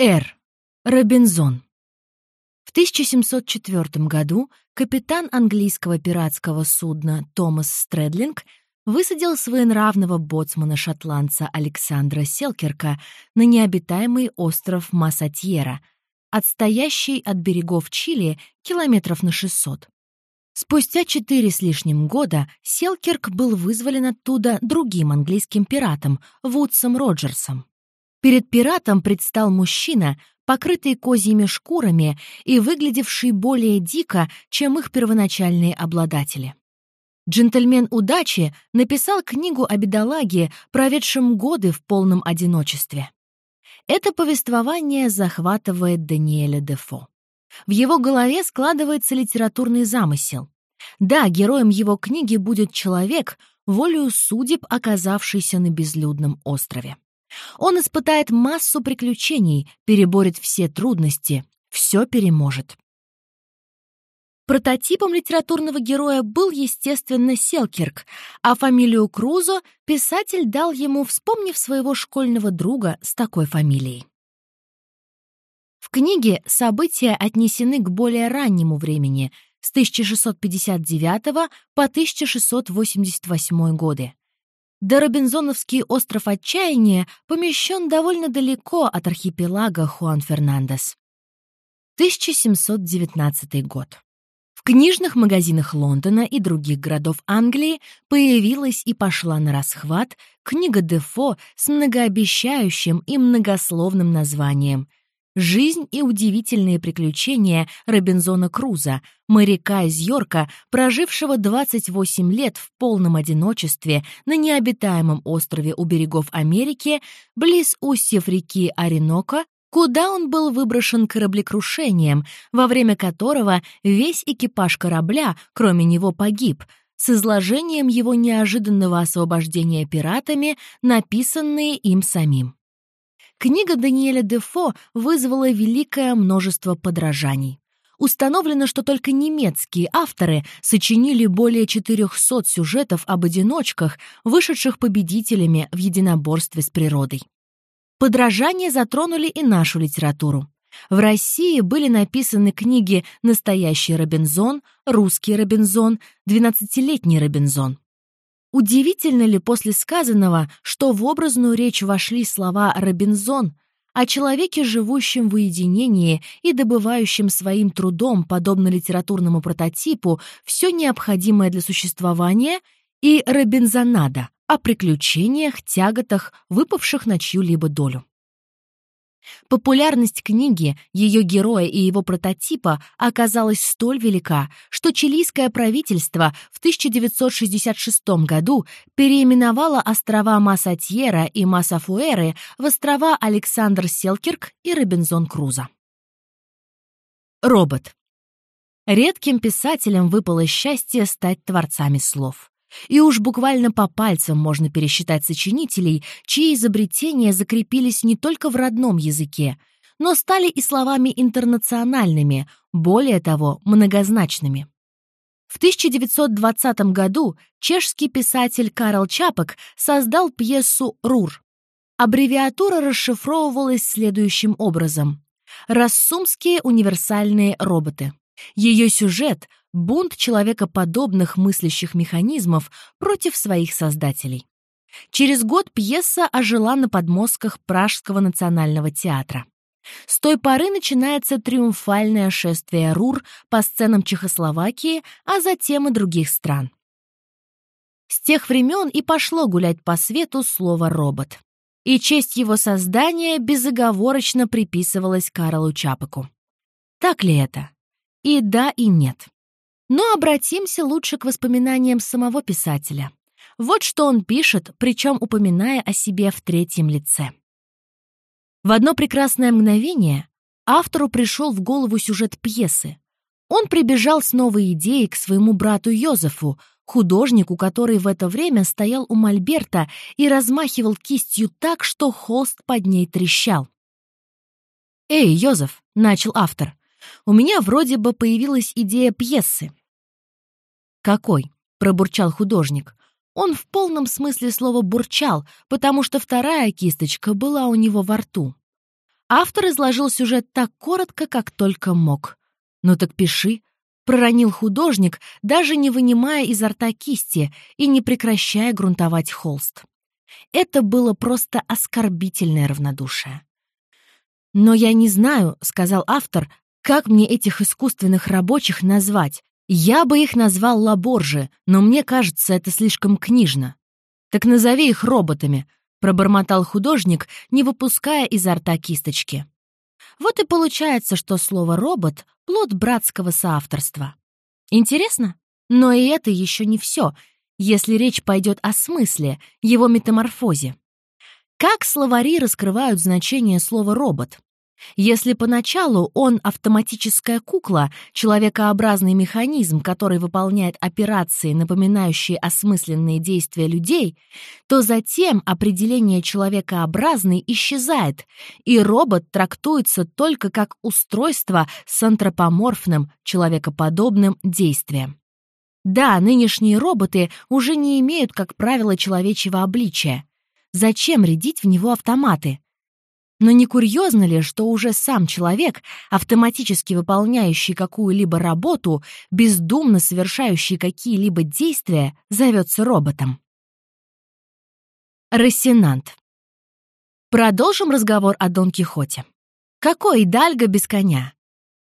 Р. Робинзон. В 1704 году капитан английского пиратского судна Томас Стрэдлинг высадил своенравного боцмана-шотландца Александра Селкерка на необитаемый остров Масатьера, отстоящий от берегов Чили километров на 600. Спустя четыре с лишним года Селкерк был вызволен оттуда другим английским пиратом, Вудсом Роджерсом. Перед пиратом предстал мужчина, покрытый козьими шкурами и выглядевший более дико, чем их первоначальные обладатели. Джентльмен удачи написал книгу о бедолаге, проведшем годы в полном одиночестве. Это повествование захватывает Даниэля Дефо. В его голове складывается литературный замысел. Да, героем его книги будет человек, волею судеб, оказавшийся на безлюдном острове. Он испытает массу приключений, переборет все трудности, все переможет. Прототипом литературного героя был, естественно, Селкирк, а фамилию Крузо писатель дал ему, вспомнив своего школьного друга с такой фамилией. В книге события отнесены к более раннему времени, с 1659 по 1688 годы. Да Робинзоновский остров Отчаяния помещен довольно далеко от архипелага Хуан Фернандес. 1719 год. В книжных магазинах Лондона и других городов Англии появилась и пошла на расхват книга Дефо с многообещающим и многословным названием Жизнь и удивительные приключения Робинзона Круза, моряка из Йорка, прожившего 28 лет в полном одиночестве на необитаемом острове у берегов Америки, близ устьев реки Оренока, куда он был выброшен кораблекрушением, во время которого весь экипаж корабля, кроме него, погиб, с изложением его неожиданного освобождения пиратами, написанные им самим. Книга Даниэля Дефо вызвала великое множество подражаний. Установлено, что только немецкие авторы сочинили более 400 сюжетов об одиночках, вышедших победителями в единоборстве с природой. Подражания затронули и нашу литературу. В России были написаны книги «Настоящий Робинзон», «Русский Робинзон», «Двенадцатилетний Робинзон». Удивительно ли после сказанного, что в образную речь вошли слова «Робинзон», о человеке, живущем в уединении и добывающем своим трудом, подобно литературному прототипу, все необходимое для существования, и «Робинзонада» о приключениях, тяготах, выпавших на чью-либо долю. Популярность книги, ее героя и его прототипа оказалась столь велика, что чилийское правительство в 1966 году переименовало острова Масатьера и Масафуэры в острова Александр Селкирк и Робинзон Крузо. Робот. Редким писателям выпало счастье стать творцами слов. И уж буквально по пальцам можно пересчитать сочинителей, чьи изобретения закрепились не только в родном языке, но стали и словами интернациональными, более того, многозначными. В 1920 году чешский писатель Карл Чапок создал пьесу «Рур». Аббревиатура расшифровывалась следующим образом. «Рассумские универсальные роботы». Ее сюжет бунт человекоподобных мыслящих механизмов против своих создателей. Через год пьеса ожила на подмостках Пражского национального театра. С той поры начинается триумфальное шествие РУР по сценам Чехословакии, а затем и других стран. С тех времен и пошло гулять по свету слово «робот». И честь его создания безоговорочно приписывалась Карлу Чапаку. Так ли это? И да, и нет. Но обратимся лучше к воспоминаниям самого писателя. Вот что он пишет, причем упоминая о себе в третьем лице. В одно прекрасное мгновение автору пришел в голову сюжет пьесы. Он прибежал с новой идеей к своему брату Йозефу, художнику, который в это время стоял у мольберта и размахивал кистью так, что холст под ней трещал. «Эй, Йозеф!» — начал автор. «У меня вроде бы появилась идея пьесы. «Какой?» — пробурчал художник. Он в полном смысле слова бурчал, потому что вторая кисточка была у него во рту. Автор изложил сюжет так коротко, как только мог. «Ну так пиши», — проронил художник, даже не вынимая изо рта кисти и не прекращая грунтовать холст. Это было просто оскорбительное равнодушие. «Но я не знаю», — сказал автор, «как мне этих искусственных рабочих назвать. Я бы их назвал лаборжи, но мне кажется, это слишком книжно». «Так назови их роботами», — пробормотал художник, не выпуская изо рта кисточки. Вот и получается, что слово «робот» — плод братского соавторства. Интересно? Но и это еще не все, если речь пойдет о смысле, его метаморфозе. Как словари раскрывают значение слова «робот»? Если поначалу он автоматическая кукла, человекообразный механизм, который выполняет операции, напоминающие осмысленные действия людей, то затем определение человекообразный исчезает, и робот трактуется только как устройство с антропоморфным, человекоподобным действием. Да, нынешние роботы уже не имеют, как правило, человечьего обличия. Зачем рядить в него автоматы? Но не курьезно ли, что уже сам человек, автоматически выполняющий какую-либо работу, бездумно совершающий какие-либо действия, зовется роботом? Рассенант. Продолжим разговор о Дон Кихоте. Какой Дальго без коня?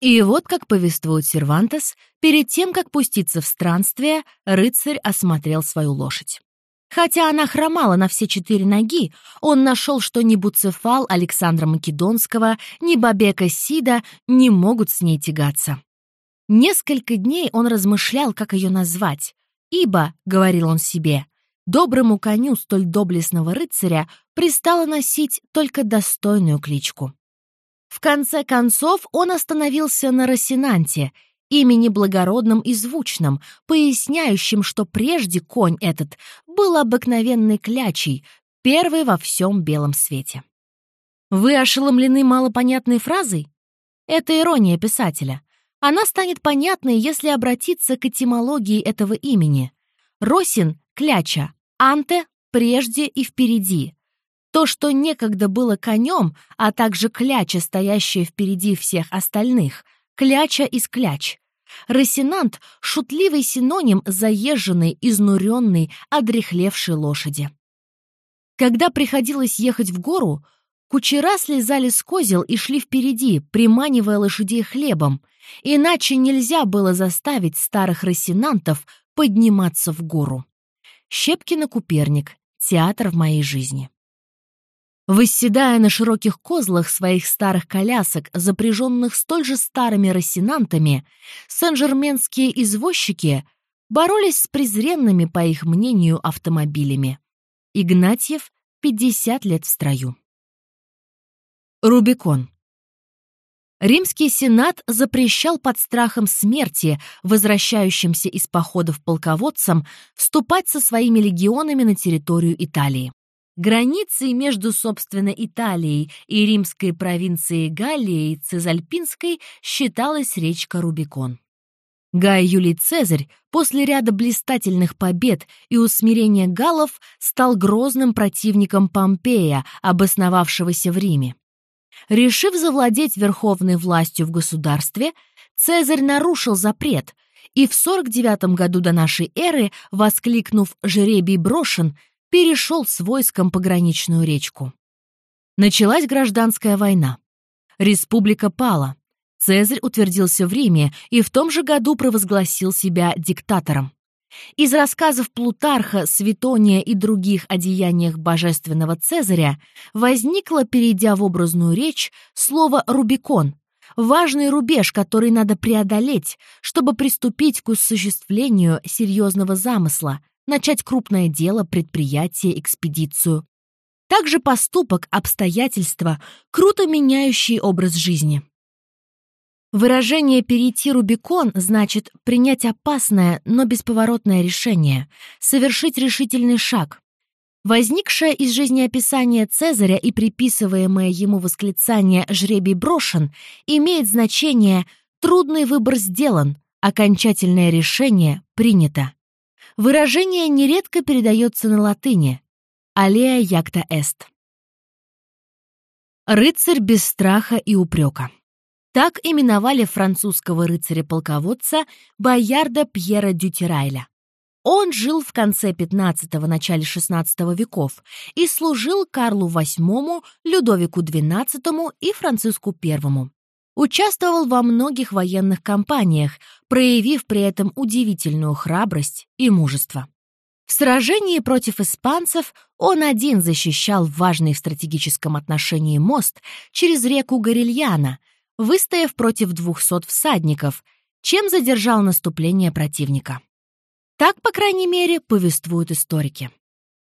И вот как повествует Сервантес, перед тем, как пуститься в странствие, рыцарь осмотрел свою лошадь. Хотя она хромала на все четыре ноги, он нашел, что ни Буцефал Александра Македонского, ни Бабека Сида не могут с ней тягаться. Несколько дней он размышлял, как ее назвать, ибо, — говорил он себе, — доброму коню столь доблестного рыцаря пристало носить только достойную кличку. В конце концов он остановился на Росинанте — имени благородным и звучным, поясняющим, что прежде конь этот был обыкновенной клячей, первый во всем белом свете. Вы ошеломлены малопонятной фразой? Это ирония писателя. Она станет понятной, если обратиться к этимологии этого имени. Росин — кляча, анте — прежде и впереди. То, что некогда было конем, а также кляча, стоящая впереди всех остальных, кляча из кляч. Росинант — шутливый синоним заезженной, изнуренной, одрехлевшей лошади. Когда приходилось ехать в гору, кучера слезали с козел и шли впереди, приманивая лошадей хлебом, иначе нельзя было заставить старых росинантов подниматься в гору. Щепкина Куперник. Театр в моей жизни. Восседая на широких козлах своих старых колясок, запряженных столь же старыми рассенантами, сен-жерменские извозчики боролись с презренными, по их мнению, автомобилями. Игнатьев — 50 лет в строю. Рубикон. Римский сенат запрещал под страхом смерти возвращающимся из походов полководцам вступать со своими легионами на территорию Италии. Границей между, собственно, Италией и римской провинцией Галлией Цезальпинской считалась речка Рубикон. Гай Юлий Цезарь после ряда блистательных побед и усмирения галлов стал грозным противником Помпея, обосновавшегося в Риме. Решив завладеть верховной властью в государстве, Цезарь нарушил запрет и в 49 году до нашей эры, воскликнув «жребий брошен», перешел с войском пограничную речку. Началась гражданская война. Республика пала. Цезарь утвердился в Риме и в том же году провозгласил себя диктатором. Из рассказов Плутарха, Светония и других о деяниях божественного Цезаря возникло, перейдя в образную речь, слово «рубикон», важный рубеж, который надо преодолеть, чтобы приступить к осуществлению серьезного замысла, начать крупное дело, предприятие, экспедицию. Также поступок, обстоятельства, круто меняющий образ жизни. Выражение «перейти Рубикон» значит принять опасное, но бесповоротное решение, совершить решительный шаг. Возникшее из жизнеописания Цезаря и приписываемое ему восклицание «жребий брошен» имеет значение «трудный выбор сделан», окончательное решение принято. Выражение нередко передается на латыни «алея якта эст». Рыцарь без страха и упрека. Так именовали французского рыцаря-полководца Боярда Пьера Дютерайля. Он жил в конце XV – начале XVI веков и служил Карлу VIII, Людовику XII и Франциску I. Участвовал во многих военных кампаниях, проявив при этом удивительную храбрость и мужество. В сражении против испанцев он один защищал важный в стратегическом отношении мост через реку Горильяна, выстояв против 200 всадников, чем задержал наступление противника. Так, по крайней мере, повествуют историки.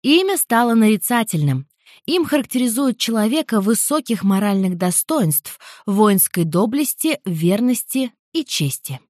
Имя стало нарицательным. Им характеризуют человека высоких моральных достоинств, воинской доблести, верности и чести.